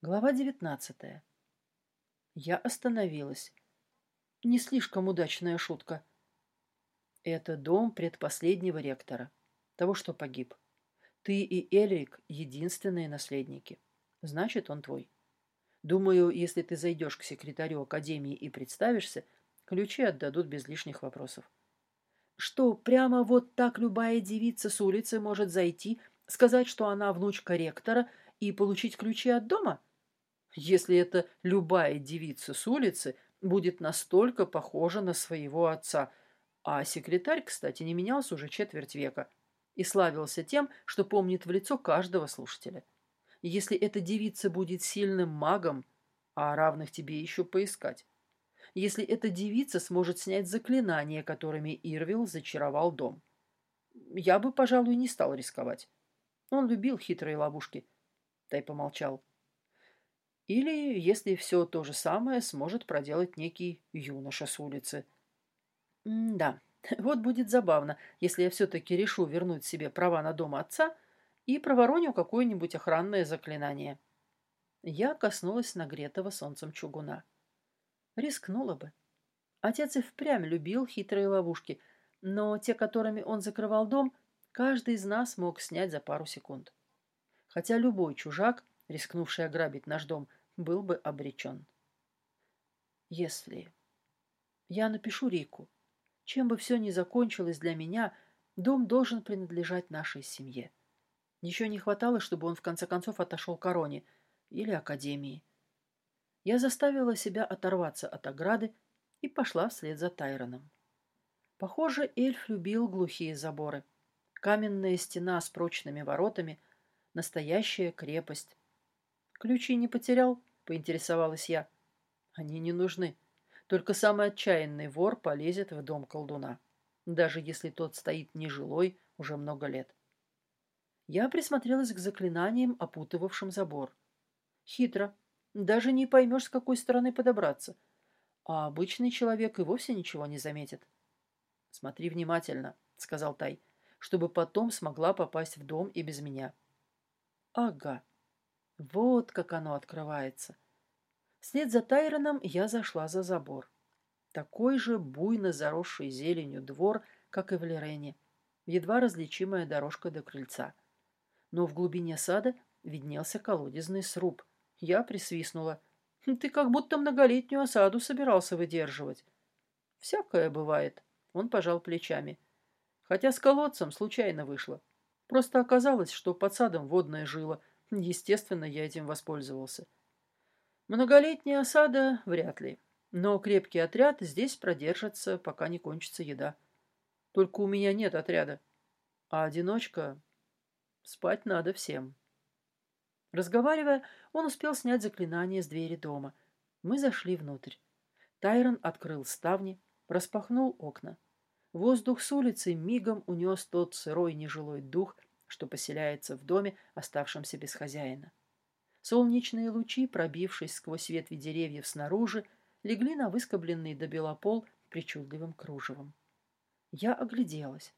Глава девятнадцатая. Я остановилась. Не слишком удачная шутка. Это дом предпоследнего ректора, того, что погиб. Ты и Эльрик — единственные наследники. Значит, он твой. Думаю, если ты зайдешь к секретарю академии и представишься, ключи отдадут без лишних вопросов. Что, прямо вот так любая девица с улицы может зайти, сказать, что она внучка ректора, и получить ключи от дома? Если это любая девица с улицы будет настолько похожа на своего отца. А секретарь, кстати, не менялся уже четверть века и славился тем, что помнит в лицо каждого слушателя. Если эта девица будет сильным магом, а равных тебе еще поискать, если эта девица сможет снять заклинания, которыми Ирвил зачаровал дом. Я бы, пожалуй, не стал рисковать. Он любил хитрые ловушки. Тай помолчал. Или, если все то же самое, сможет проделать некий юноша с улицы. М да, вот будет забавно, если я все-таки решу вернуть себе права на дом отца и провороню какое-нибудь охранное заклинание. Я коснулась нагретого солнцем чугуна. Рискнула бы. Отец и впрямь любил хитрые ловушки, но те, которыми он закрывал дом, каждый из нас мог снять за пару секунд. Хотя любой чужак, рискнувший ограбить наш дом, был бы обречен. Если... Я напишу Рику. Чем бы все ни закончилось для меня, дом должен принадлежать нашей семье. Еще не хватало, чтобы он в конце концов отошел к короне или академии. Я заставила себя оторваться от ограды и пошла вслед за Тайроном. Похоже, эльф любил глухие заборы. Каменная стена с прочными воротами — настоящая крепость. Ключи не потерял, поинтересовалась я. Они не нужны. Только самый отчаянный вор полезет в дом колдуна, даже если тот стоит нежилой уже много лет. Я присмотрелась к заклинаниям, опутывавшим забор. Хитро, даже не поймешь, с какой стороны подобраться. А обычный человек и вовсе ничего не заметит. «Смотри внимательно», — сказал Тай, «чтобы потом смогла попасть в дом и без меня». «Ага. Вот как оно открывается». Вслед за Тайроном я зашла за забор. Такой же буйно заросший зеленью двор, как и в Лерене. Едва различимая дорожка до крыльца. Но в глубине сада виднелся колодезный сруб — я присвистнула. Ты как будто многолетнюю осаду собирался выдерживать. Всякое бывает. Он пожал плечами. Хотя с колодцем случайно вышло. Просто оказалось, что под садом водная жила. Естественно, я этим воспользовался. Многолетняя осада вряд ли. Но крепкий отряд здесь продержится, пока не кончится еда. Только у меня нет отряда. А одиночка... Спать надо всем. Разговаривая, он успел снять заклинание с двери дома. Мы зашли внутрь. Тайрон открыл ставни, распахнул окна. Воздух с улицы мигом унес тот сырой нежилой дух, что поселяется в доме, оставшемся без хозяина. Солнечные лучи, пробившись сквозь ветви деревьев снаружи, легли на выскобленный до белопол причудливым кружевом. Я огляделась.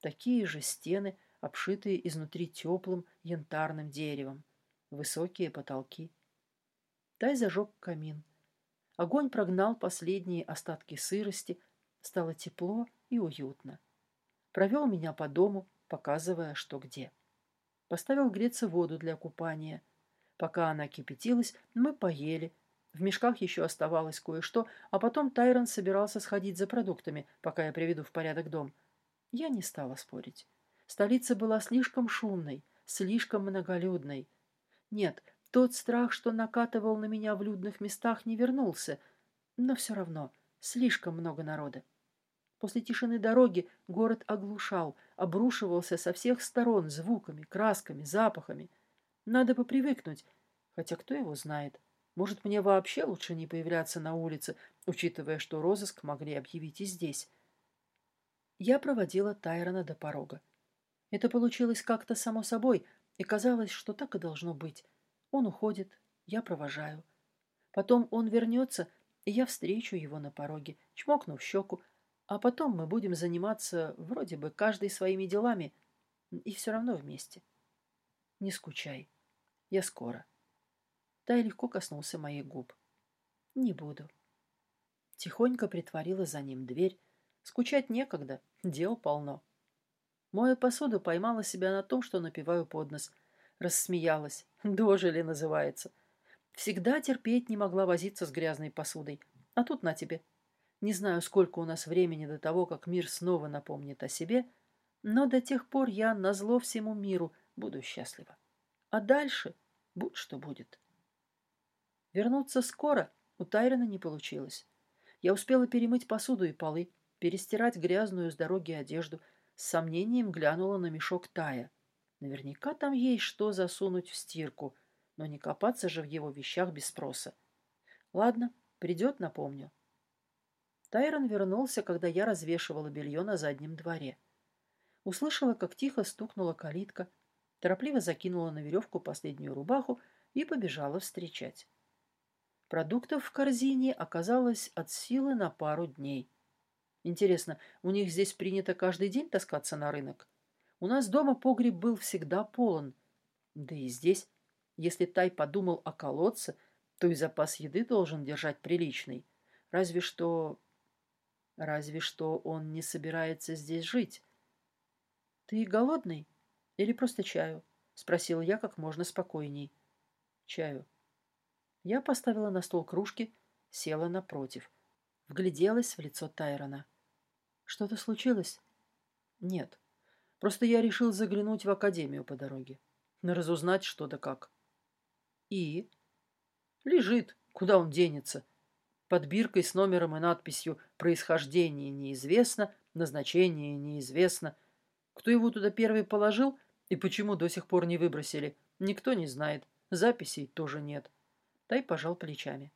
Такие же стены, обшитые изнутри теплым янтарным деревом высокие потолки. Тай зажег камин. Огонь прогнал последние остатки сырости, стало тепло и уютно. Провел меня по дому, показывая, что где. Поставил греться воду для купания. Пока она кипятилась, мы поели. В мешках еще оставалось кое-что, а потом Тайрон собирался сходить за продуктами, пока я приведу в порядок дом. Я не стала спорить. Столица была слишком шумной, слишком многолюдной. Нет, тот страх, что накатывал на меня в людных местах, не вернулся, но все равно слишком много народа. После тишины дороги город оглушал, обрушивался со всех сторон звуками, красками, запахами. Надо бы привыкнуть, хотя кто его знает. Может, мне вообще лучше не появляться на улице, учитывая, что розыск могли объявить и здесь. Я проводила Тайрона до порога. Это получилось как-то само собой — и казалось, что так и должно быть. Он уходит, я провожаю. Потом он вернется, и я встречу его на пороге, чмокну в щеку, а потом мы будем заниматься вроде бы каждый своими делами, и все равно вместе. Не скучай. Я скоро. Тай легко коснулся моих губ. Не буду. Тихонько притворила за ним дверь. Скучать некогда, дел полно. Моя посуду поймала себя на том, что напиваю под нос. Рассмеялась. Дожили называется. Всегда терпеть не могла возиться с грязной посудой. А тут на тебе. Не знаю, сколько у нас времени до того, как мир снова напомнит о себе, но до тех пор я, назло всему миру, буду счастлива. А дальше будь что будет. Вернуться скоро у Тайрона не получилось. Я успела перемыть посуду и полы, перестирать грязную с дороги одежду, с сомнением глянула на мешок Тая. Наверняка там есть что засунуть в стирку, но не копаться же в его вещах без спроса. Ладно, придет, напомню. Тайрон вернулся, когда я развешивала белье на заднем дворе. Услышала, как тихо стукнула калитка, торопливо закинула на веревку последнюю рубаху и побежала встречать. Продуктов в корзине оказалось от силы на пару дней. Интересно, у них здесь принято каждый день таскаться на рынок? У нас дома погреб был всегда полон. Да и здесь, если Тай подумал о колодце, то и запас еды должен держать приличный. Разве что... Разве что он не собирается здесь жить. «Ты голодный? Или просто чаю?» — спросил я как можно спокойней. «Чаю». Я поставила на стол кружки, села напротив. Вгляделась в лицо Тайрона. «Что-то случилось?» «Нет. Просто я решил заглянуть в академию по дороге. Разузнать что да как». «И?» «Лежит. Куда он денется?» Под биркой с номером и надписью «Происхождение неизвестно», «Назначение неизвестно». Кто его туда первый положил и почему до сих пор не выбросили, никто не знает. Записей тоже нет. Тай пожал плечами.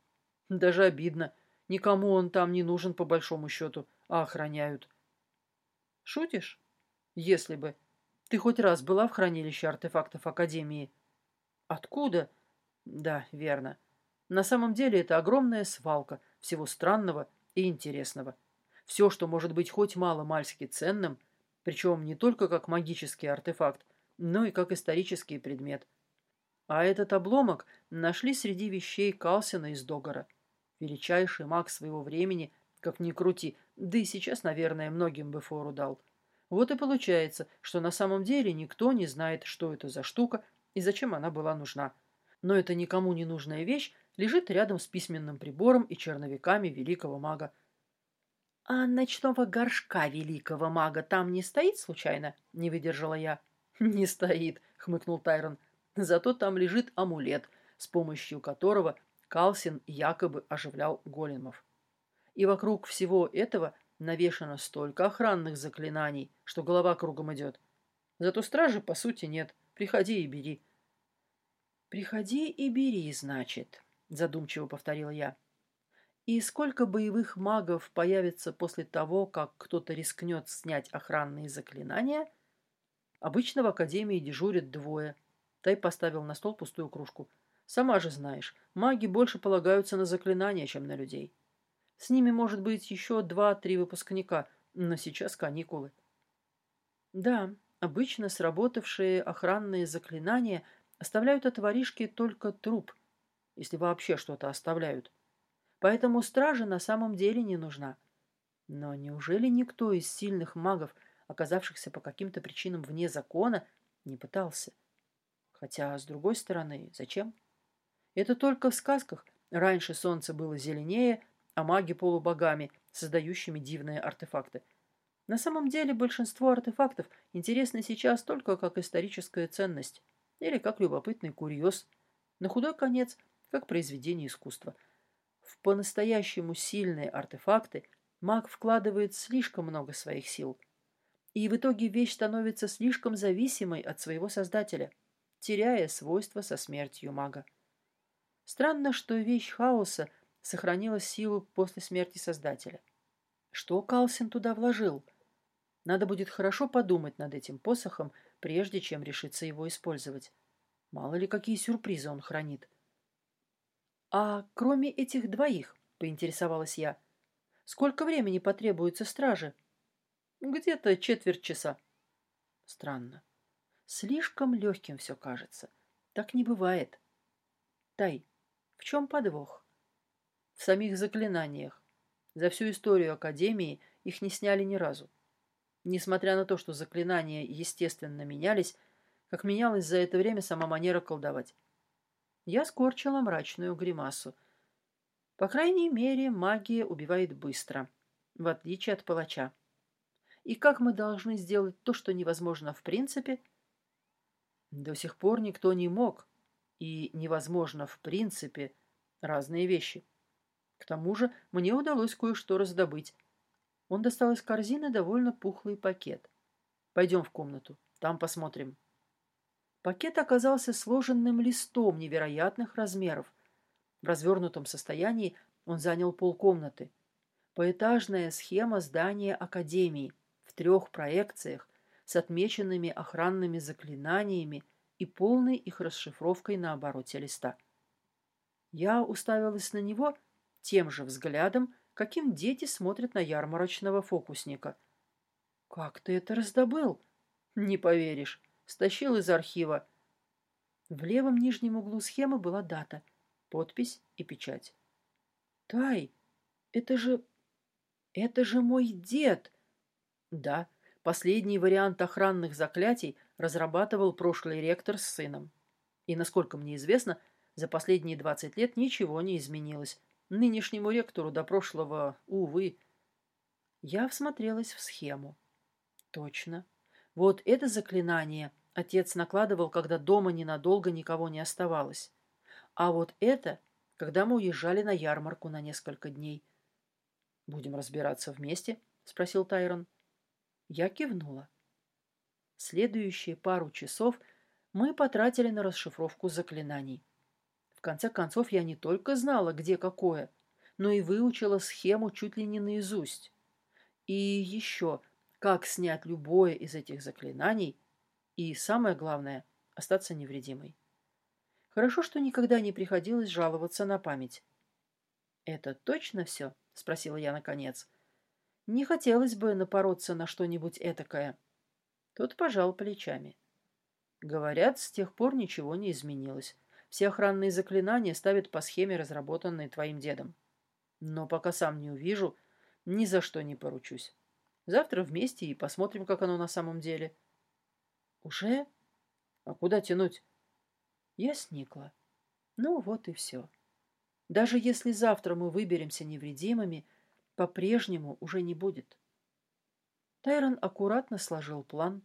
Даже обидно. Никому он там не нужен по большому счету, а охраняют. Шутишь? Если бы. Ты хоть раз была в хранилище артефактов Академии? Откуда? Да, верно. На самом деле это огромная свалка всего странного и интересного. Все, что может быть хоть мало-мальски ценным, причем не только как магический артефакт, но и как исторический предмет. А этот обломок нашли среди вещей Калсина из Догора. Величайший маг своего времени, как ни крути, да и сейчас, наверное, многим бы фору дал. Вот и получается, что на самом деле никто не знает, что это за штука и зачем она была нужна. Но эта никому не нужная вещь лежит рядом с письменным прибором и черновиками великого мага. «А ночного горшка великого мага там не стоит, случайно?» — не выдержала я. «Не стоит», — хмыкнул Тайрон. «Зато там лежит амулет, с помощью которого Калсин якобы оживлял големов. И вокруг всего этого навешано столько охранных заклинаний, что голова кругом идет. Зато стражи, по сути, нет. Приходи и бери». «Приходи и бери, значит», — задумчиво повторила я. И сколько боевых магов появится после того, как кто-то рискнет снять охранные заклинания? Обычно в Академии дежурят двое. Тай поставил на стол пустую кружку. Сама же знаешь, маги больше полагаются на заклинания, чем на людей. С ними может быть еще два-три выпускника, но сейчас каникулы. Да, обычно сработавшие охранные заклинания оставляют от воришки только труп, если вообще что-то оставляют. Поэтому стража на самом деле не нужна. Но неужели никто из сильных магов, оказавшихся по каким-то причинам вне закона, не пытался? Хотя, с другой стороны, зачем? Это только в сказках. Раньше солнце было зеленее, а маги полубогами, создающими дивные артефакты. На самом деле большинство артефактов интересны сейчас только как историческая ценность или как любопытный курьез. На худой конец, как произведение искусства – в по-настоящему сильные артефакты маг вкладывает слишком много своих сил. И в итоге вещь становится слишком зависимой от своего создателя, теряя свойства со смертью мага. Странно, что вещь хаоса сохранила силу после смерти создателя. Что Калсин туда вложил? Надо будет хорошо подумать над этим посохом, прежде чем решиться его использовать. Мало ли, какие сюрпризы он хранит. «А кроме этих двоих?» — поинтересовалась я. «Сколько времени потребуется страже?» «Где-то четверть часа». Странно. Слишком легким все кажется. Так не бывает. Тай, В чем подвох? В самих заклинаниях. За всю историю Академии их не сняли ни разу. Несмотря на то, что заклинания, естественно, менялись, как менялась за это время сама манера колдовать. Я скорчила мрачную гримасу. По крайней мере, магия убивает быстро, в отличие от палача. И как мы должны сделать то, что невозможно в принципе? До сих пор никто не мог, и невозможно в принципе разные вещи. К тому же мне удалось кое-что раздобыть. Он достал из корзины довольно пухлый пакет. Пойдем в комнату, там посмотрим. Пакет оказался сложенным листом невероятных размеров. В развернутом состоянии он занял полкомнаты. Поэтажная схема здания Академии в трех проекциях с отмеченными охранными заклинаниями и полной их расшифровкой на обороте листа. Я уставилась на него тем же взглядом, каким дети смотрят на ярмарочного фокусника. «Как ты это раздобыл?» «Не поверишь. Стащил из архива. В левом нижнем углу схемы была дата, подпись и печать. «Тай, это же... это же мой дед!» «Да, последний вариант охранных заклятий разрабатывал прошлый ректор с сыном. И, насколько мне известно, за последние 20 лет ничего не изменилось. Нынешнему ректору до прошлого, увы. Я всмотрелась в схему. Точно. Вот это заклинание отец накладывал, когда дома ненадолго никого не оставалось. А вот это, когда мы уезжали на ярмарку на несколько дней. «Будем разбираться вместе?» — спросил Тайрон. Я кивнула. Следующие пару часов мы потратили на расшифровку заклинаний. В конце концов, я не только знала, где какое, но и выучила схему чуть ли не наизусть. И еще — как снять любое из этих заклинаний и, самое главное, остаться невредимой. Хорошо, что никогда не приходилось жаловаться на память. «Это точно все?» — спросила я наконец. «Не хотелось бы напороться на что-нибудь этакое». Тот пожал плечами. Говорят, с тех пор ничего не изменилось. Все охранные заклинания ставят по схеме, разработанной твоим дедом. Но пока сам не увижу, ни за что не поручусь. Завтра вместе и посмотрим, как оно на самом деле. Уже? А куда тянуть? Я сникла. Ну вот и все. Даже если завтра мы выберемся невредимыми, по-прежнему уже не будет. Тайрон аккуратно сложил план,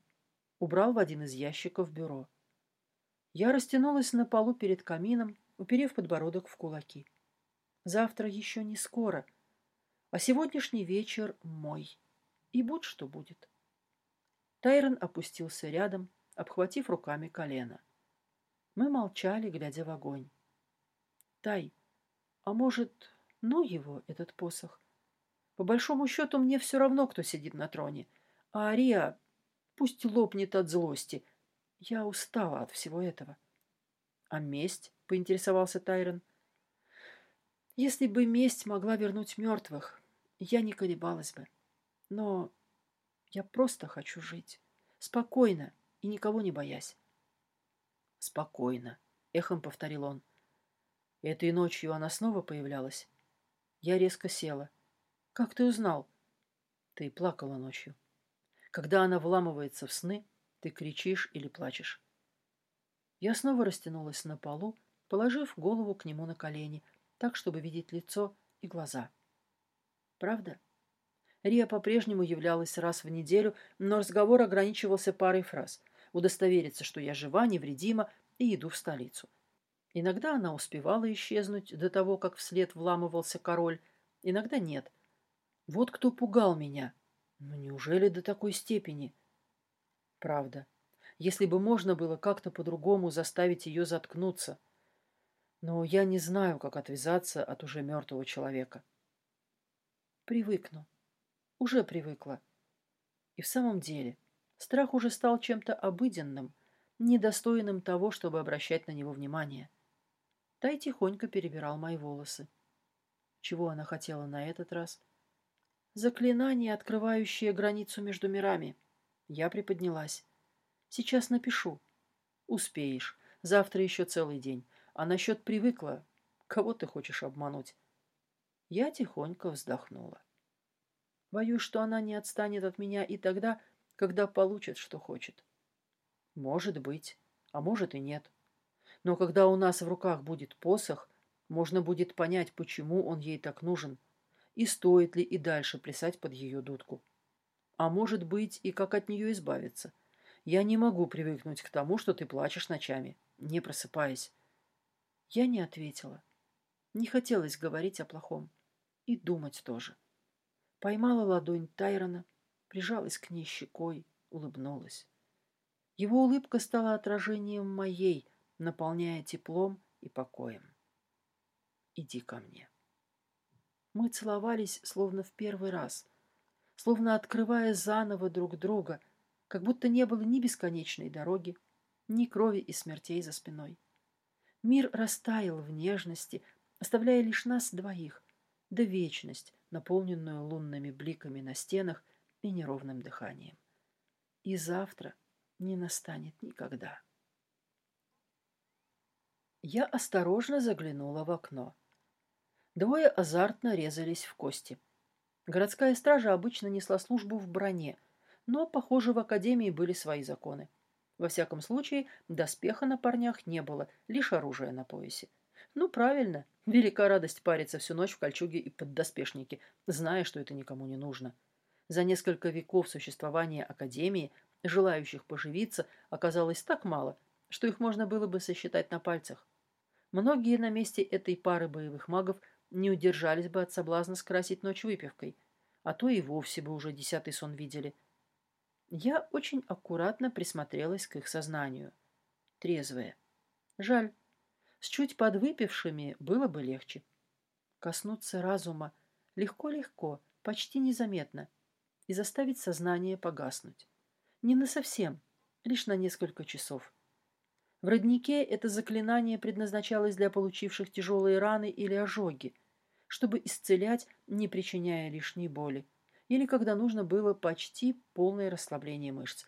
убрал в один из ящиков бюро. Я растянулась на полу перед камином, уперев подбородок в кулаки. Завтра еще не скоро, а сегодняшний вечер мой. И будь что будет. Тайрон опустился рядом, обхватив руками колено. Мы молчали, глядя в огонь. Тай, а может, ну его, этот посох? По большому счету, мне все равно, кто сидит на троне. А Ария пусть лопнет от злости. Я устала от всего этого. А месть? — поинтересовался Тайрон. Если бы месть могла вернуть мертвых, я не колебалась бы. Но я просто хочу жить. Спокойно и никого не боясь. Спокойно, эхом повторил он. Этой ночью она снова появлялась. Я резко села. Как ты узнал? Ты плакала ночью. Когда она вламывается в сны, ты кричишь или плачешь. Я снова растянулась на полу, положив голову к нему на колени, так, чтобы видеть лицо и глаза. Правда? Рия по-прежнему являлась раз в неделю, но разговор ограничивался парой фраз. Удостовериться, что я жива, невредима и иду в столицу. Иногда она успевала исчезнуть до того, как вслед вламывался король, иногда нет. Вот кто пугал меня. Но неужели до такой степени? Правда. Если бы можно было как-то по-другому заставить ее заткнуться. Но я не знаю, как отвязаться от уже мертвого человека. Привыкну. Уже привыкла. И в самом деле, страх уже стал чем-то обыденным, недостойным того, чтобы обращать на него внимание. Тай тихонько перебирал мои волосы. Чего она хотела на этот раз? Заклинание, открывающее границу между мирами. Я приподнялась. Сейчас напишу. Успеешь. Завтра еще целый день. А насчет привыкла. Кого ты хочешь обмануть? Я тихонько вздохнула. Боюсь, что она не отстанет от меня и тогда, когда получит, что хочет. Может быть, а может и нет. Но когда у нас в руках будет посох, можно будет понять, почему он ей так нужен, и стоит ли и дальше плясать под ее дудку. А может быть, и как от нее избавиться. Я не могу привыкнуть к тому, что ты плачешь ночами, не просыпаясь. Я не ответила. Не хотелось говорить о плохом. И думать тоже. Поймала ладонь Тайрона, прижалась к ней щекой, улыбнулась. Его улыбка стала отражением моей, наполняя теплом и покоем. «Иди ко мне». Мы целовались, словно в первый раз, словно открывая заново друг друга, как будто не было ни бесконечной дороги, ни крови и смертей за спиной. Мир растаял в нежности, оставляя лишь нас двоих, да вечность, наполненную лунными бликами на стенах и неровным дыханием. И завтра не настанет никогда. Я осторожно заглянула в окно. Двое азартно резались в кости. Городская стража обычно несла службу в броне, но, похоже, в академии были свои законы. Во всяком случае, доспеха на парнях не было, лишь оружие на поясе. Ну, правильно, велика радость париться всю ночь в кольчуге и поддоспешнике, зная, что это никому не нужно. За несколько веков существования Академии желающих поживиться оказалось так мало, что их можно было бы сосчитать на пальцах. Многие на месте этой пары боевых магов не удержались бы от соблазна скрасить ночь выпивкой, а то и вовсе бы уже десятый сон видели. Я очень аккуратно присмотрелась к их сознанию. Трезвые. Жаль. С чуть подвыпившими было бы легче. Коснуться разума легко-легко, почти незаметно, и заставить сознание погаснуть. Не на совсем, лишь на несколько часов. В роднике это заклинание предназначалось для получивших тяжелые раны или ожоги, чтобы исцелять, не причиняя лишней боли, или когда нужно было почти полное расслабление мышц.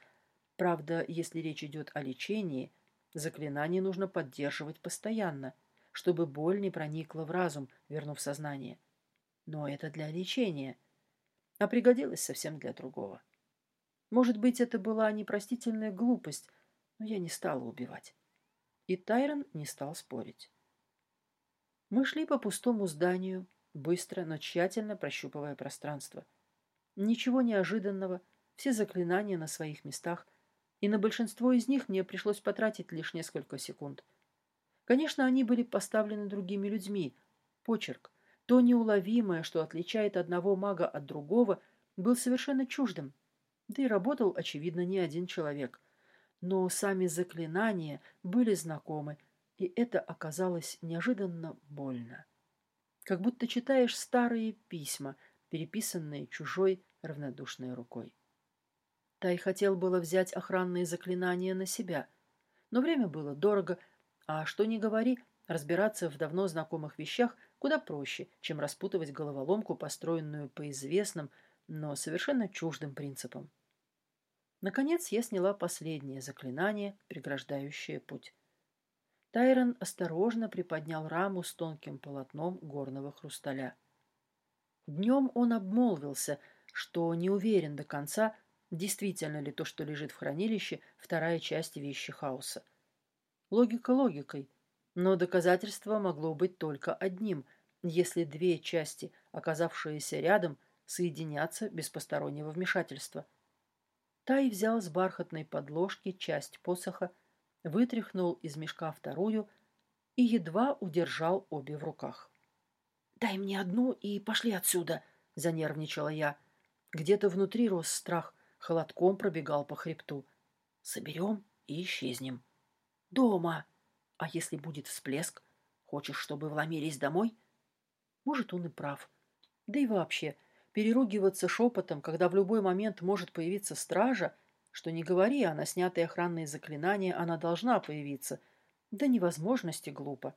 Правда, если речь идет о лечении, заклинание нужно поддерживать постоянно, чтобы боль не проникла в разум, вернув сознание. Но это для лечения, а пригодилось совсем для другого. Может быть, это была непростительная глупость, но я не стала убивать. И Тайрон не стал спорить. Мы шли по пустому зданию, быстро, но тщательно прощупывая пространство. Ничего неожиданного, все заклинания на своих местах, и на большинство из них мне пришлось потратить лишь несколько секунд. Конечно, они были поставлены другими людьми. Почерк, то неуловимое, что отличает одного мага от другого, был совершенно чуждым. Да и работал, очевидно, не один человек — но сами заклинания были знакомы, и это оказалось неожиданно больно. Как будто читаешь старые письма, переписанные чужой равнодушной рукой. Тай хотел было взять охранные заклинания на себя, но время было дорого, а что ни говори, разбираться в давно знакомых вещах куда проще, чем распутывать головоломку, построенную по известным, но совершенно чуждым принципам. Наконец я сняла последнее заклинание, преграждающее путь. Тайрон осторожно приподнял раму с тонким полотном горного хрусталя. Днем он обмолвился, что не уверен до конца, действительно ли то, что лежит в хранилище, вторая часть вещи хаоса. Логика логикой, но доказательство могло быть только одним, если две части, оказавшиеся рядом, соединятся без постороннего вмешательства – Тай взял с бархатной подложки часть посоха, вытряхнул из мешка вторую и едва удержал обе в руках. «Дай мне одну и пошли отсюда!» — занервничала я. Где-то внутри рос страх, холодком пробегал по хребту. «Соберем и исчезнем». «Дома! А если будет всплеск? Хочешь, чтобы вломились домой?» Может, он и прав. Да и вообще, переругиваться шепотом, когда в любой момент может появиться стража, что не говори, а на снятые охранные заклинания она должна появиться. Да невозможности глупо.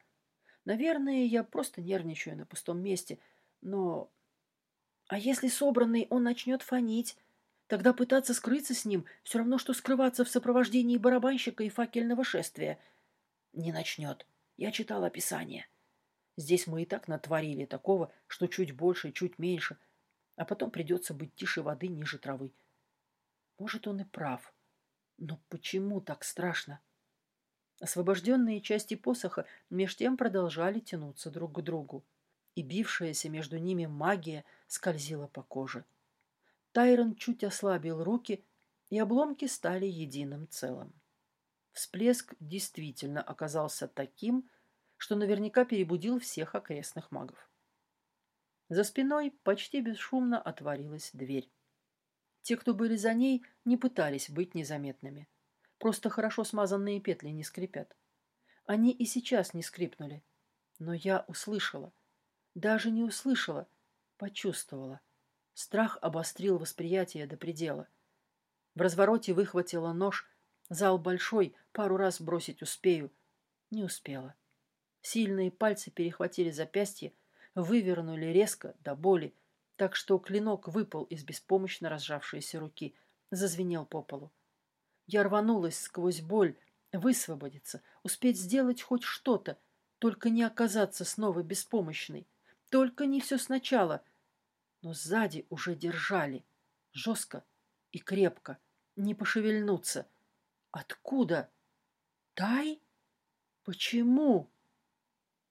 Наверное, я просто нервничаю на пустом месте, но... А если собранный он начнет фонить? Тогда пытаться скрыться с ним все равно, что скрываться в сопровождении барабанщика и факельного шествия. Не начнет. Я читал описание. Здесь мы и так натворили такого, что чуть больше, чуть меньше, а потом придется быть тише воды ниже травы. Может, он и прав. Но почему так страшно? Освобожденные части посоха меж тем продолжали тянуться друг к другу, и бившаяся между ними магия скользила по коже. Тайрон чуть ослабил руки, и обломки стали единым целым. Всплеск действительно оказался таким, что наверняка перебудил всех окрестных магов. За спиной почти бесшумно отворилась дверь. Те, кто были за ней, не пытались быть незаметными. Просто хорошо смазанные петли не скрипят. Они и сейчас не скрипнули. Но я услышала. Даже не услышала, почувствовала. Страх обострил восприятие до предела. В развороте выхватила нож. Зал большой, пару раз бросить успею. Не успела. Сильные пальцы перехватили запястье, вывернули резко, до боли, так что клинок выпал из беспомощно разжавшейся руки, зазвенел по полу. Я рванулась сквозь боль, высвободиться, успеть сделать хоть что-то, только не оказаться снова беспомощной, только не все сначала. Но сзади уже держали, жестко и крепко, не пошевельнуться. Откуда? Тай? Почему?